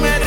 me